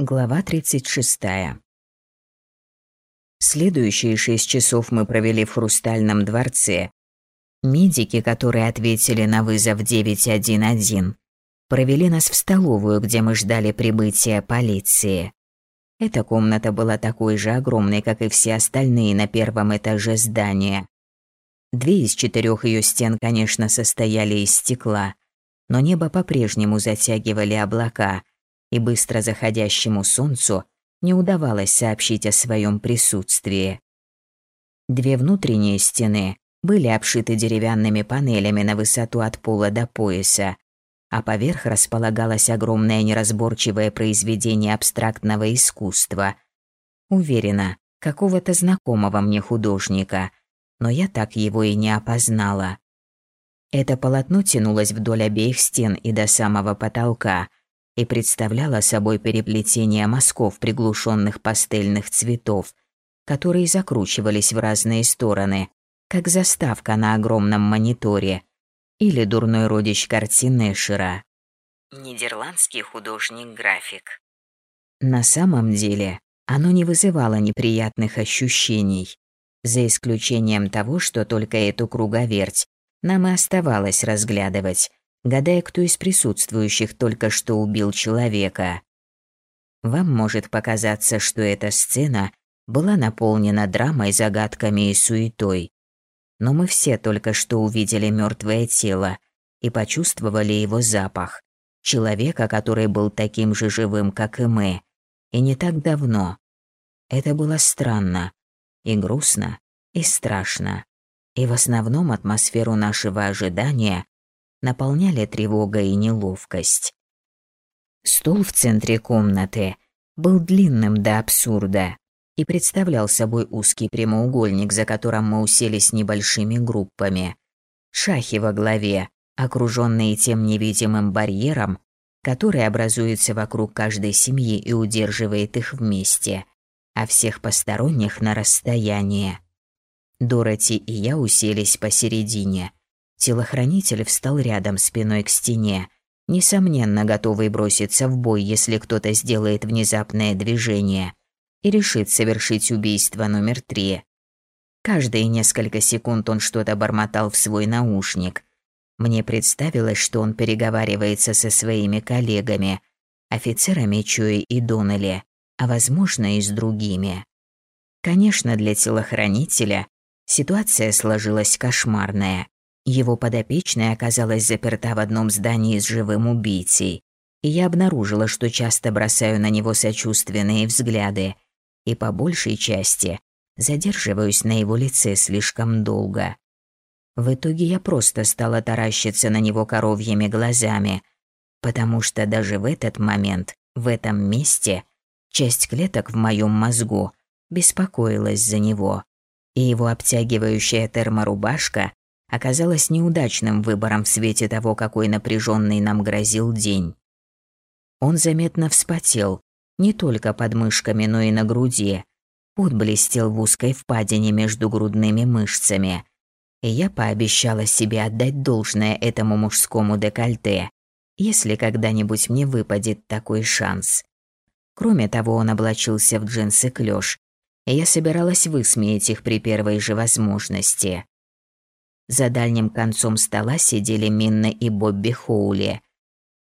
Глава 36. Следующие шесть часов мы провели в Хрустальном дворце. Медики, которые ответили на вызов 911, провели нас в столовую, где мы ждали прибытия полиции. Эта комната была такой же огромной, как и все остальные на первом этаже здания. Две из четырех ее стен, конечно, состояли из стекла, но небо по-прежнему затягивали облака – и быстро заходящему солнцу не удавалось сообщить о своем присутствии. Две внутренние стены были обшиты деревянными панелями на высоту от пола до пояса, а поверх располагалось огромное неразборчивое произведение абстрактного искусства. Уверена, какого-то знакомого мне художника, но я так его и не опознала. Это полотно тянулось вдоль обеих стен и до самого потолка, и представляла собой переплетение мазков приглушенных пастельных цветов, которые закручивались в разные стороны, как заставка на огромном мониторе или дурной родич картины Эшера. Нидерландский художник-график. На самом деле, оно не вызывало неприятных ощущений, за исключением того, что только эту круговерть нам и оставалось разглядывать, гадая, кто из присутствующих только что убил человека. Вам может показаться, что эта сцена была наполнена драмой, загадками и суетой. Но мы все только что увидели мертвое тело и почувствовали его запах. Человека, который был таким же живым, как и мы. И не так давно. Это было странно, и грустно, и страшно. И в основном атмосферу нашего ожидания наполняли тревога и неловкость. Стол в центре комнаты был длинным до абсурда и представлял собой узкий прямоугольник, за которым мы уселись небольшими группами. Шахи во главе, окруженные тем невидимым барьером, который образуется вокруг каждой семьи и удерживает их вместе, а всех посторонних на расстоянии. Дороти и я уселись посередине – Телохранитель встал рядом спиной к стене, несомненно готовый броситься в бой, если кто-то сделает внезапное движение и решит совершить убийство номер три. Каждые несколько секунд он что-то бормотал в свой наушник. Мне представилось, что он переговаривается со своими коллегами, офицерами Чуи и Доннелли, а возможно и с другими. Конечно, для телохранителя ситуация сложилась кошмарная. Его подопечная оказалась заперта в одном здании с живым убийцей, и я обнаружила, что часто бросаю на него сочувственные взгляды, и по большей части задерживаюсь на его лице слишком долго. В итоге я просто стала таращиться на него коровьими глазами, потому что даже в этот момент, в этом месте, часть клеток в моем мозгу беспокоилась за него, и его обтягивающая терморубашка оказалось неудачным выбором в свете того, какой напряженный нам грозил день. Он заметно вспотел, не только под мышками, но и на груди. Пот блестел в узкой впадине между грудными мышцами. И я пообещала себе отдать должное этому мужскому декольте, если когда-нибудь мне выпадет такой шанс. Кроме того, он облачился в джинсы клёш, и я собиралась высмеять их при первой же возможности. За дальним концом стола сидели Минна и Бобби Хоули.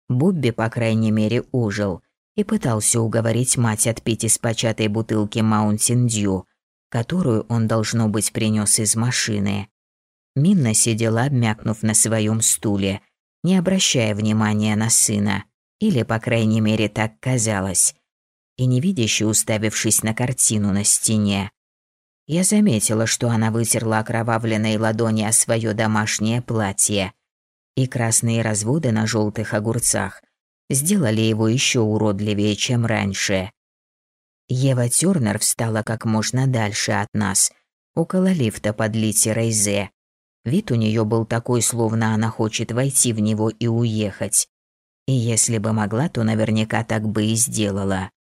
Бобби, по крайней мере, ужил и пытался уговорить мать отпить из початой бутылки Маунтин Дью, которую он, должно быть, принес из машины. Минна сидела, обмякнув на своем стуле, не обращая внимания на сына, или, по крайней мере, так казалось, и невидяще уставившись на картину на стене. Я заметила, что она вытерла окровавленные ладони о свое домашнее платье, и красные разводы на желтых огурцах сделали его еще уродливее, чем раньше. Ева Тёрнер встала как можно дальше от нас, около лифта под литерой «З». Вид у нее был такой, словно она хочет войти в него и уехать. И если бы могла, то наверняка так бы и сделала.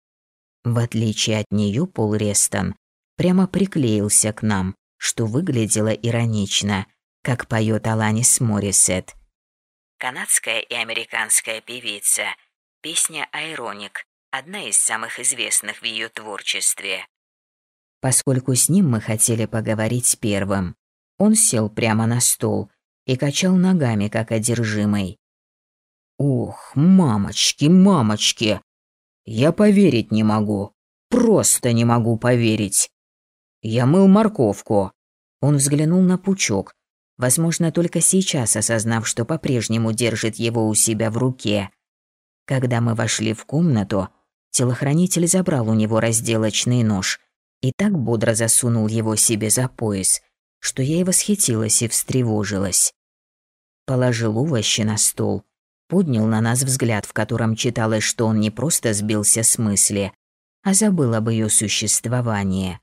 В отличие от нее, Пол Рестон прямо приклеился к нам, что выглядело иронично, как поет Аланис Морисет. Канадская и американская певица. Песня «Айроник», одна из самых известных в ее творчестве. Поскольку с ним мы хотели поговорить первым, он сел прямо на стол и качал ногами, как одержимый. «Ух, мамочки, мамочки! Я поверить не могу. Просто не могу поверить. Я мыл морковку». Он взглянул на пучок, возможно, только сейчас осознав, что по-прежнему держит его у себя в руке. Когда мы вошли в комнату, телохранитель забрал у него разделочный нож и так бодро засунул его себе за пояс, что я и восхитилась и встревожилась. Положил овощи на стол, поднял на нас взгляд, в котором читалось, что он не просто сбился с мысли, а забыл об ее существовании.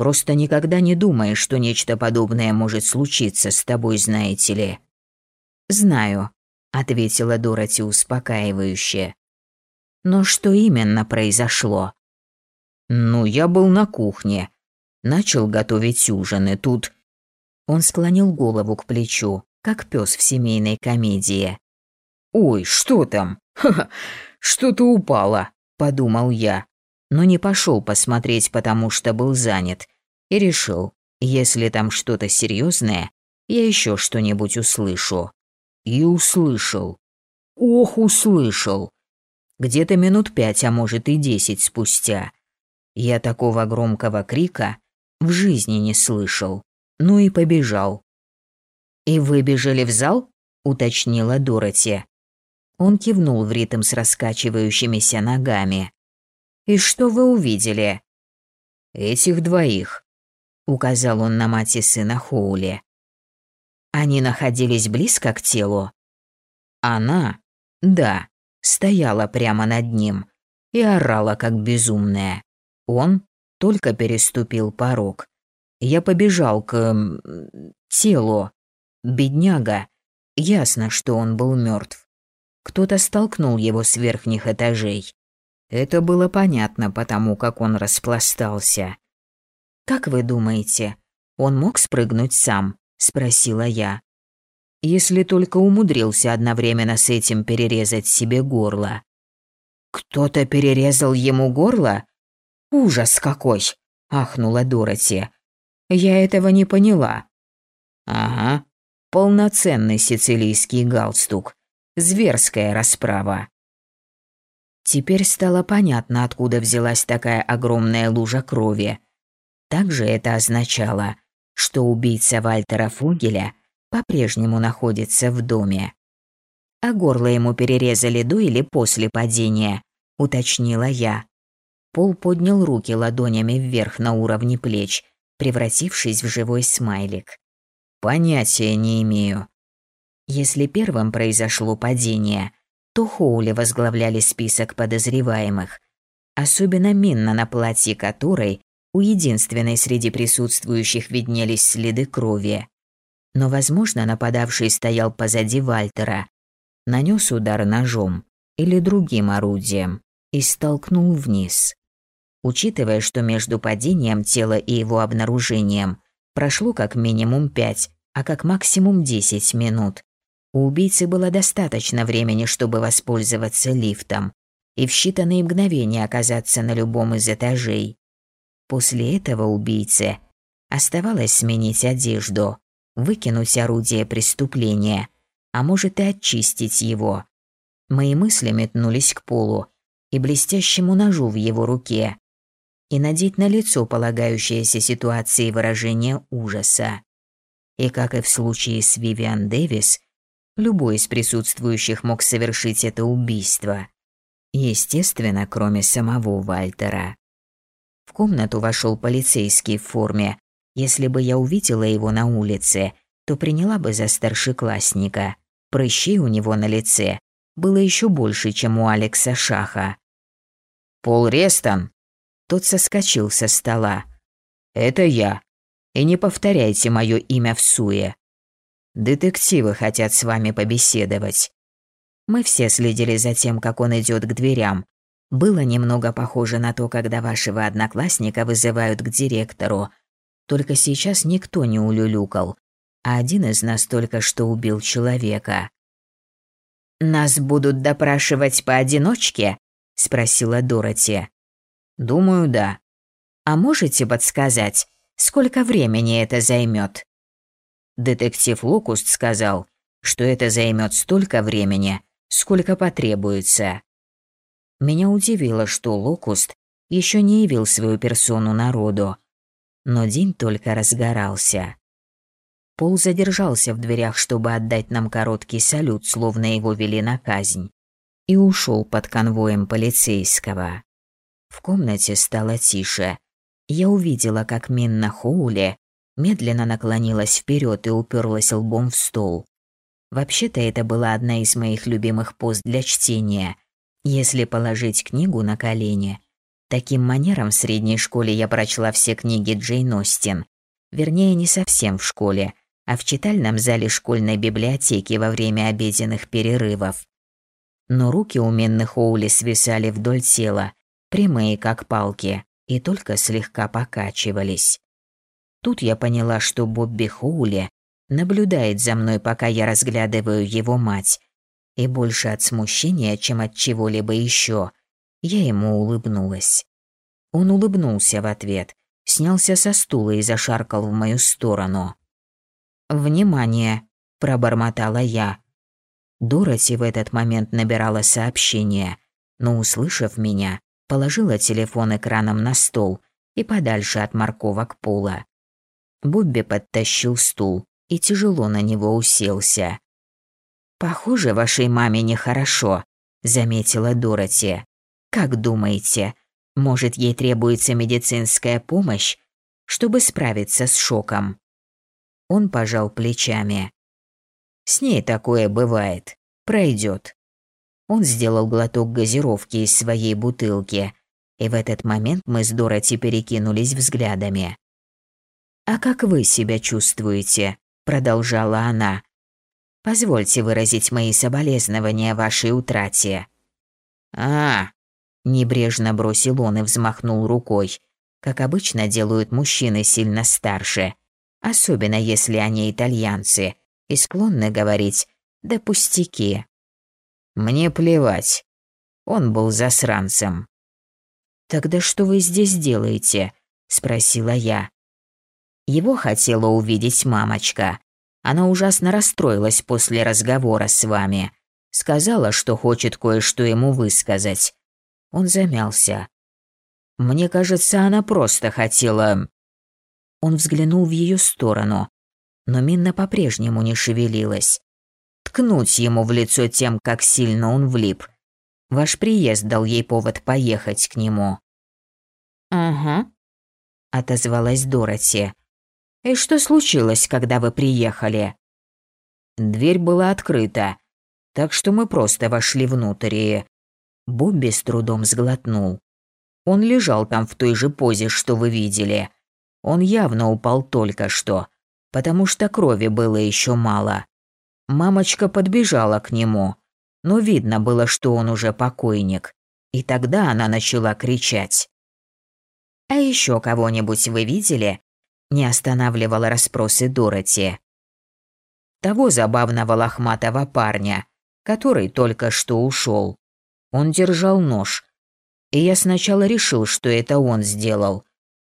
Просто никогда не думаешь, что нечто подобное может случиться с тобой, знаете ли. Знаю, ответила Дороти успокаивающе. Но что именно произошло? Ну, я был на кухне, начал готовить ужин, и тут он склонил голову к плечу, как пес в семейной комедии. Ой, что там? Что-то упало, подумал я но не пошел посмотреть, потому что был занят, и решил, если там что-то серьезное, я еще что-нибудь услышу. И услышал. Ох, услышал. Где-то минут пять, а может и десять спустя. Я такого громкого крика в жизни не слышал. Ну и побежал. «И вы бежали в зал?» – уточнила Дороти. Он кивнул в ритм с раскачивающимися ногами. «И что вы увидели?» «Этих двоих», — указал он на мать и сына Хоули. «Они находились близко к телу?» «Она, да, стояла прямо над ним и орала, как безумная. Он только переступил порог. Я побежал к... телу. Бедняга. Ясно, что он был мертв. Кто-то столкнул его с верхних этажей. Это было понятно потому, как он распластался. «Как вы думаете, он мог спрыгнуть сам?» – спросила я. «Если только умудрился одновременно с этим перерезать себе горло». «Кто-то перерезал ему горло? Ужас какой!» – ахнула Дороти. «Я этого не поняла». «Ага, полноценный сицилийский галстук. Зверская расправа. Теперь стало понятно, откуда взялась такая огромная лужа крови. Также это означало, что убийца Вальтера Фугеля по-прежнему находится в доме. А горло ему перерезали до или после падения, уточнила я. Пол поднял руки ладонями вверх на уровне плеч, превратившись в живой смайлик. Понятия не имею. Если первым произошло падение, то Хоули возглавляли список подозреваемых, особенно Минна, на платье которой у единственной среди присутствующих виднелись следы крови. Но, возможно, нападавший стоял позади Вальтера, нанес удар ножом или другим орудием и столкнул вниз. Учитывая, что между падением тела и его обнаружением прошло как минимум пять, а как максимум десять минут, у убийцы было достаточно времени, чтобы воспользоваться лифтом и в считанные мгновения оказаться на любом из этажей. После этого убийце оставалось сменить одежду, выкинуть орудие преступления, а может и очистить его. Мои мысли метнулись к полу и блестящему ножу в его руке и надеть на лицо полагающееся ситуации выражение ужаса. И как и в случае с Вивиан Дэвис, Любой из присутствующих мог совершить это убийство. Естественно, кроме самого Вальтера. В комнату вошел полицейский в форме. Если бы я увидела его на улице, то приняла бы за старшеклассника. Прыщей у него на лице было еще больше, чем у Алекса Шаха. «Пол Рестон?» Тот соскочил со стола. «Это я. И не повторяйте мое имя в суе. Детективы хотят с вами побеседовать. Мы все следили за тем, как он идет к дверям. Было немного похоже на то, когда вашего одноклассника вызывают к директору. Только сейчас никто не улюлюкал, а один из нас только что убил человека. «Нас будут допрашивать поодиночке?» – спросила Дороти. Думаю, да. А можете подсказать, сколько времени это займет? Детектив Локуст сказал, что это займет столько времени, сколько потребуется. Меня удивило, что Локуст еще не явил свою персону народу, но день только разгорался. Пол задержался в дверях, чтобы отдать нам короткий салют, словно его вели на казнь, и ушел под конвоем полицейского. В комнате стало тише. Я увидела, как Минна Хоули медленно наклонилась вперед и уперлась лбом в стол. Вообще-то это была одна из моих любимых поз для чтения. Если положить книгу на колени. Таким манером в средней школе я прочла все книги Джейн Остин. Вернее, не совсем в школе, а в читальном зале школьной библиотеки во время обеденных перерывов. Но руки у Минны Хоули свисали вдоль тела, прямые как палки, и только слегка покачивались. Тут я поняла, что Бобби Хоули наблюдает за мной, пока я разглядываю его мать, и больше от смущения, чем от чего-либо еще, я ему улыбнулась. Он улыбнулся в ответ, снялся со стула и зашаркал в мою сторону. «Внимание!» – пробормотала я. Дороти в этот момент набирала сообщение, но, услышав меня, положила телефон экраном на стол и подальше от морковок пола. Бобби подтащил стул и тяжело на него уселся. «Похоже, вашей маме нехорошо», – заметила Дороти. «Как думаете, может, ей требуется медицинская помощь, чтобы справиться с шоком?» Он пожал плечами. «С ней такое бывает. Пройдет. Он сделал глоток газировки из своей бутылки, и в этот момент мы с Дороти перекинулись взглядами. «А как вы себя чувствуете?» – продолжала она. «Позвольте выразить мои соболезнования вашей утрате». «А!» – небрежно бросил он и взмахнул рукой, как обычно делают мужчины сильно старше, особенно если они итальянцы и склонны говорить «да пустяки». «Мне плевать. Он был засранцем». «Тогда что вы здесь делаете?» – спросила я. Его хотела увидеть мамочка. Она ужасно расстроилась после разговора с вами. Сказала, что хочет кое-что ему высказать. Он замялся. Мне кажется, она просто хотела... Он взглянул в ее сторону, но Минна по-прежнему не шевелилась. Ткнуть ему в лицо тем, как сильно он влип. Ваш приезд дал ей повод поехать к нему. «Ага», — отозвалась Дороти. «И что случилось, когда вы приехали?» Дверь была открыта, так что мы просто вошли внутрь и... Бобби с трудом сглотнул. Он лежал там в той же позе, что вы видели. Он явно упал только что, потому что крови было еще мало. Мамочка подбежала к нему, но видно было, что он уже покойник. И тогда она начала кричать. «А еще кого-нибудь вы видели?» Не останавливала расспросы Дороти. Того забавного лохматого парня, который только что ушел. Он держал нож. И я сначала решил, что это он сделал.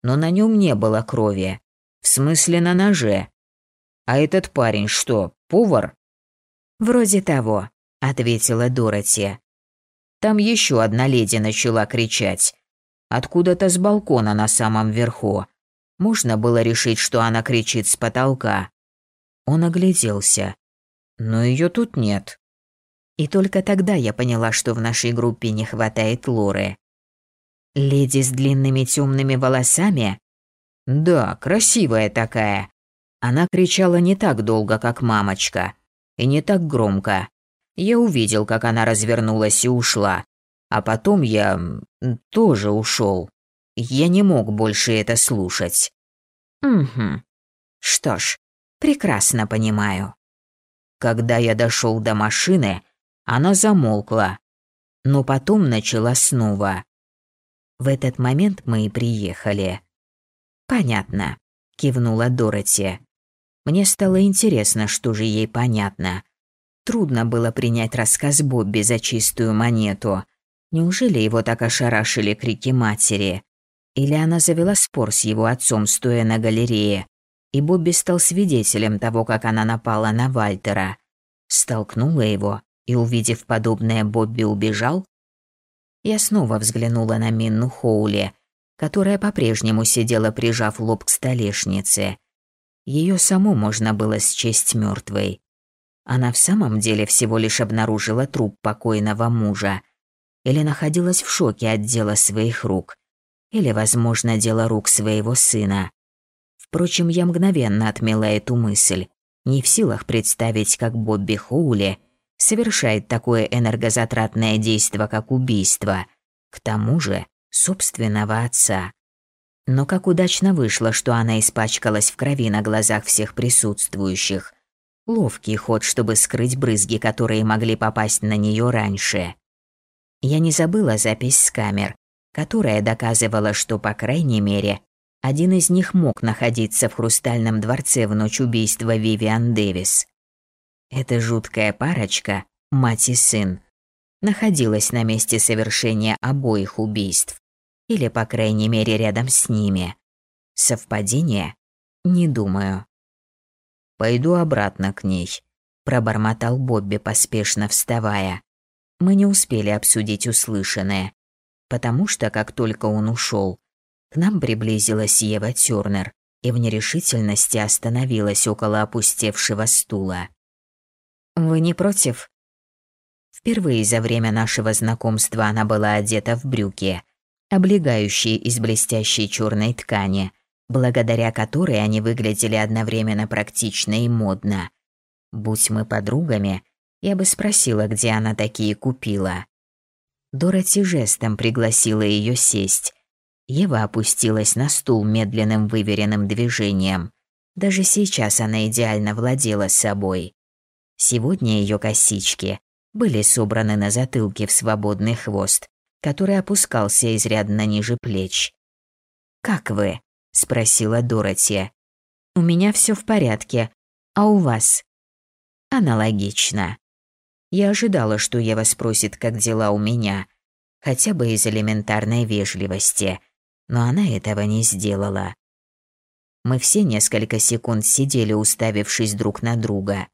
Но на нем не было крови. В смысле на ноже. А этот парень что, повар? Вроде того, ответила Дороти. Там еще одна леди начала кричать. Откуда-то с балкона на самом верху. Можно было решить, что она кричит с потолка. Он огляделся. Но ее тут нет. И только тогда я поняла, что в нашей группе не хватает Лоры. Леди с длинными темными волосами? Да, красивая такая. Она кричала не так долго, как мамочка, и не так громко. Я увидел, как она развернулась и ушла. А потом я тоже ушел. Я не мог больше это слушать. Угу. Что ж, прекрасно понимаю. Когда я дошел до машины, она замолкла, но потом начала снова. В этот момент мы и приехали. Понятно, кивнула Дороти. Мне стало интересно, что же ей понятно. Трудно было принять рассказ Бобби за чистую монету. Неужели его так ошарашили крики матери? Или она завела спор с его отцом, стоя на галерее, и Бобби стал свидетелем того, как она напала на Вальтера. Столкнула его, и, увидев подобное, Бобби убежал? Я снова взглянула на Минну Хоули, которая по-прежнему сидела, прижав лоб к столешнице. Ее саму можно было счесть мертвой. Она в самом деле всего лишь обнаружила труп покойного мужа или находилась в шоке от дела своих рук, или, возможно, дело рук своего сына. Впрочем, я мгновенно отмела эту мысль, не в силах представить, как Бобби Хоули совершает такое энергозатратное действие, как убийство, к тому же собственного отца. Но как удачно вышло, что она испачкалась в крови на глазах всех присутствующих. Ловкий ход, чтобы скрыть брызги, которые могли попасть на нее раньше. Я не забыла запись с камер, которая доказывала, что, по крайней мере, один из них мог находиться в Хрустальном дворце в ночь убийства Вивиан Дэвис. Эта жуткая парочка, мать и сын, находилась на месте совершения обоих убийств. Или, по крайней мере, рядом с ними. Совпадение? Не думаю. «Пойду обратно к ней», – пробормотал Бобби, поспешно вставая мы не успели обсудить услышанное, потому что, как только он ушел, к нам приблизилась Ева Тёрнер и в нерешительности остановилась около опустевшего стула. «Вы не против?» Впервые за время нашего знакомства она была одета в брюки, облегающие из блестящей черной ткани, благодаря которой они выглядели одновременно практично и модно. Будь мы подругами, я бы спросила, где она такие купила. Дороти жестом пригласила ее сесть. Ева опустилась на стул медленным выверенным движением. Даже сейчас она идеально владела собой. Сегодня ее косички были собраны на затылке в свободный хвост, который опускался изрядно ниже плеч. «Как вы?» – спросила Дороти. «У меня все в порядке. А у вас?» «Аналогично. Я ожидала, что Ева спросит, как дела у меня, хотя бы из элементарной вежливости, но она этого не сделала. Мы все несколько секунд сидели, уставившись друг на друга.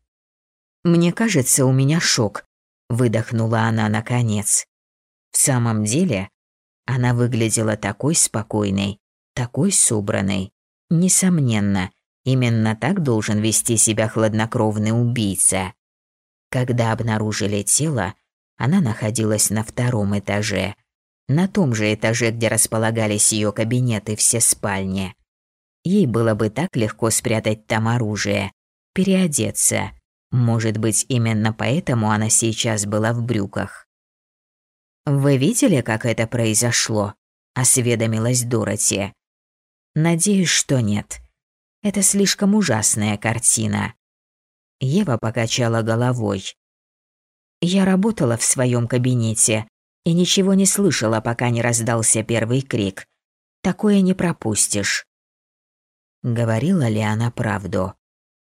«Мне кажется, у меня шок», – выдохнула она наконец. В самом деле, она выглядела такой спокойной, такой собранной. Несомненно, именно так должен вести себя хладнокровный убийца. Когда обнаружили тело, она находилась на втором этаже, на том же этаже, где располагались ее кабинеты, все спальни. Ей было бы так легко спрятать там оружие, переодеться. Может быть, именно поэтому она сейчас была в брюках. «Вы видели, как это произошло?» – осведомилась Дороти. «Надеюсь, что нет. Это слишком ужасная картина. Ева покачала головой. Я работала в своем кабинете и ничего не слышала, пока не раздался первый крик. Такое не пропустишь. Говорила ли она правду?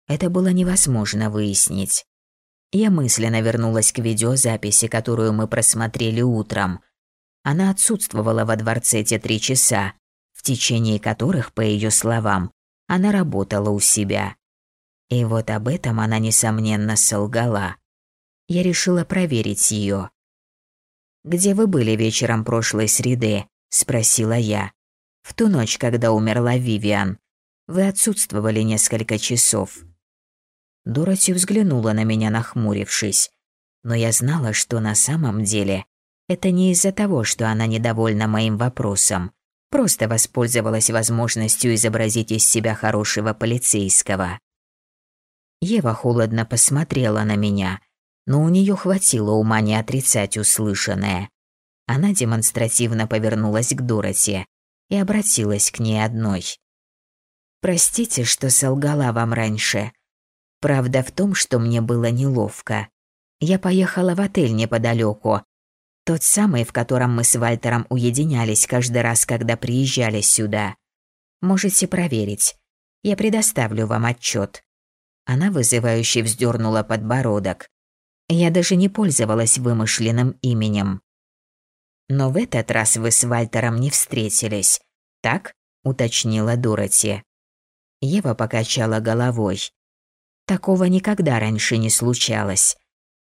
Это было невозможно выяснить. Я мысленно вернулась к видеозаписи, которую мы просмотрели утром. Она отсутствовала во дворце те три часа, в течение которых, по ее словам, она работала у себя. И вот об этом она, несомненно, солгала. Я решила проверить ее. «Где вы были вечером прошлой среды?» – спросила я. «В ту ночь, когда умерла Вивиан. Вы отсутствовали несколько часов». Дороти взглянула на меня, нахмурившись. Но я знала, что на самом деле это не из-за того, что она недовольна моим вопросом. Просто воспользовалась возможностью изобразить из себя хорошего полицейского. Ева холодно посмотрела на меня, но у нее хватило ума не отрицать услышанное. Она демонстративно повернулась к Дороти и обратилась к ней одной. «Простите, что солгала вам раньше. Правда в том, что мне было неловко. Я поехала в отель неподалеку, тот самый, в котором мы с Вальтером уединялись каждый раз, когда приезжали сюда. Можете проверить. Я предоставлю вам отчет. Она вызывающе вздернула подбородок. Я даже не пользовалась вымышленным именем. Но в этот раз вы с Вальтером не встретились, так?» – уточнила Дороти. Ева покачала головой. Такого никогда раньше не случалось.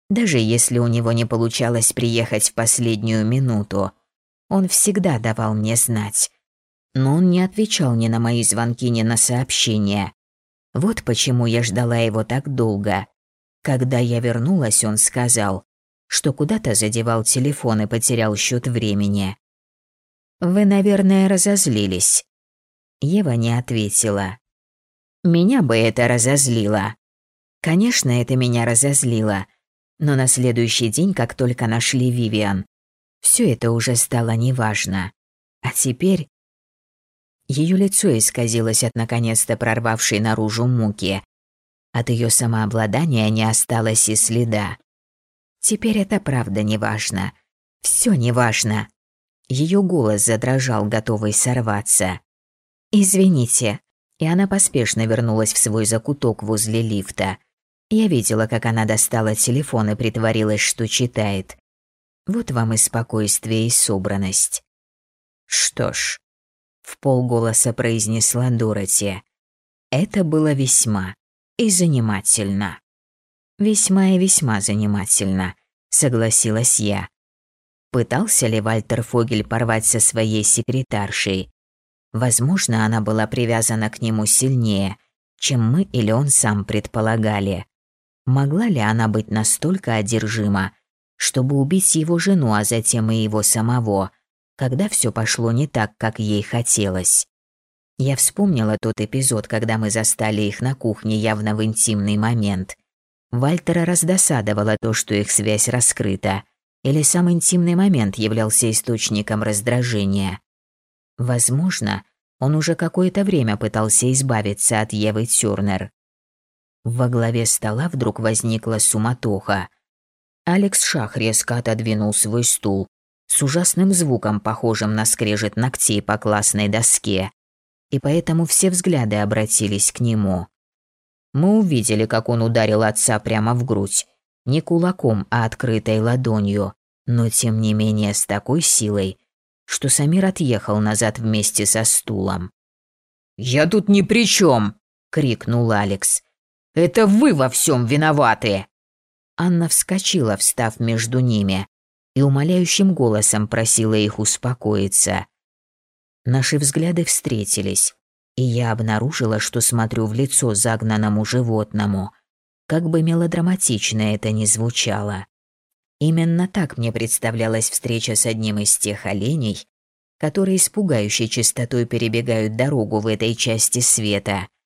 Даже если у него не получалось приехать в последнюю минуту, он всегда давал мне знать. Но он не отвечал ни на мои звонки, ни на сообщения. Вот почему я ждала его так долго. Когда я вернулась, он сказал, что куда-то задевал телефон и потерял счет времени. «Вы, наверное, разозлились». Ева не ответила. «Меня бы это разозлило». Конечно, это меня разозлило. Но на следующий день, как только нашли Вивиан, все это уже стало неважно. А теперь... Ее лицо исказилось от наконец-то прорвавшей наружу муки. От ее самообладания не осталось и следа. Теперь это правда неважно. Все неважно. Ее голос задрожал, готовый сорваться. «Извините». И она поспешно вернулась в свой закуток возле лифта. Я видела, как она достала телефон и притворилась, что читает. Вот вам и спокойствие, и собранность. Что ж, в полголоса произнесла Дороти. Это было весьма и занимательно. Весьма и весьма занимательно, согласилась я. Пытался ли Вальтер Фогель порвать со своей секретаршей? Возможно, она была привязана к нему сильнее, чем мы или он сам предполагали. Могла ли она быть настолько одержима, чтобы убить его жену, а затем и его самого, когда все пошло не так, как ей хотелось? Я вспомнила тот эпизод, когда мы застали их на кухне явно в интимный момент. Вальтера раздосадовало то, что их связь раскрыта, или сам интимный момент являлся источником раздражения. Возможно, он уже какое-то время пытался избавиться от Евы Тёрнер. Во главе стола вдруг возникла суматоха. Алекс Шах резко отодвинул свой стул с ужасным звуком, похожим на скрежет ногтей по классной доске, и поэтому все взгляды обратились к нему. Мы увидели, как он ударил отца прямо в грудь, не кулаком, а открытой ладонью, но тем не менее с такой силой, что Самир отъехал назад вместе со стулом. «Я тут ни при чем!» — крикнул Алекс. Это вы во всем виноваты!» Анна вскочила, встав между ними, и умоляющим голосом просила их успокоиться. Наши взгляды встретились, и я обнаружила, что смотрю в лицо загнанному животному, как бы мелодраматично это ни звучало. Именно так мне представлялась встреча с одним из тех оленей, которые с пугающей частотой перебегают дорогу в этой части света –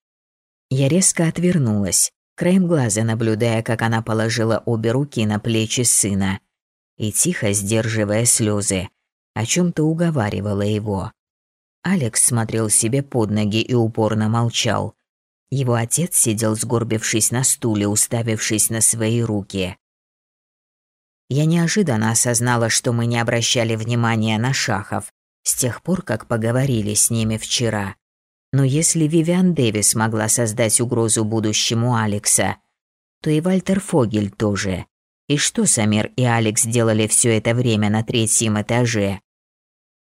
я резко отвернулась, краем глаза наблюдая, как она положила обе руки на плечи сына и тихо сдерживая слезы, о чем-то уговаривала его. Алекс смотрел себе под ноги и упорно молчал. Его отец сидел сгорбившись на стуле, уставившись на свои руки. Я неожиданно осознала, что мы не обращали внимания на шахов с тех пор, как поговорили с ними вчера. Но если Вивиан Дэвис могла создать угрозу будущему Алекса, то и Вальтер Фогель тоже. И что Самир и Алекс делали все это время на третьем этаже?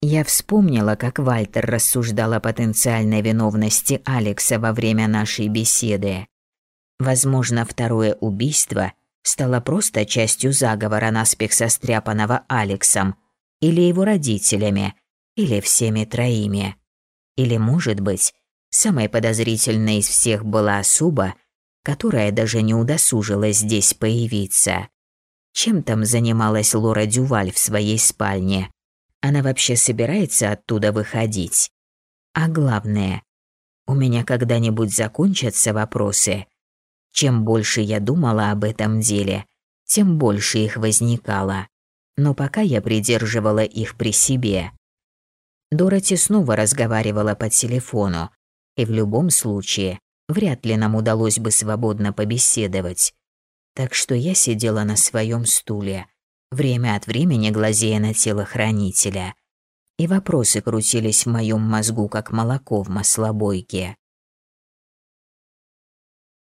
Я вспомнила, как Вальтер рассуждал о потенциальной виновности Алекса во время нашей беседы. Возможно, второе убийство стало просто частью заговора наспех состряпанного Алексом или его родителями, или всеми троими. Или, может быть, самой подозрительной из всех была особа, которая даже не удосужилась здесь появиться. Чем там занималась Лора Дюваль в своей спальне? Она вообще собирается оттуда выходить? А главное, у меня когда-нибудь закончатся вопросы? Чем больше я думала об этом деле, тем больше их возникало. Но пока я придерживала их при себе. Дороти снова разговаривала по телефону, и в любом случае вряд ли нам удалось бы свободно побеседовать. Так что я сидела на своем стуле, время от времени глазея на телохранителя, и вопросы крутились в моем мозгу, как молоко в маслобойке.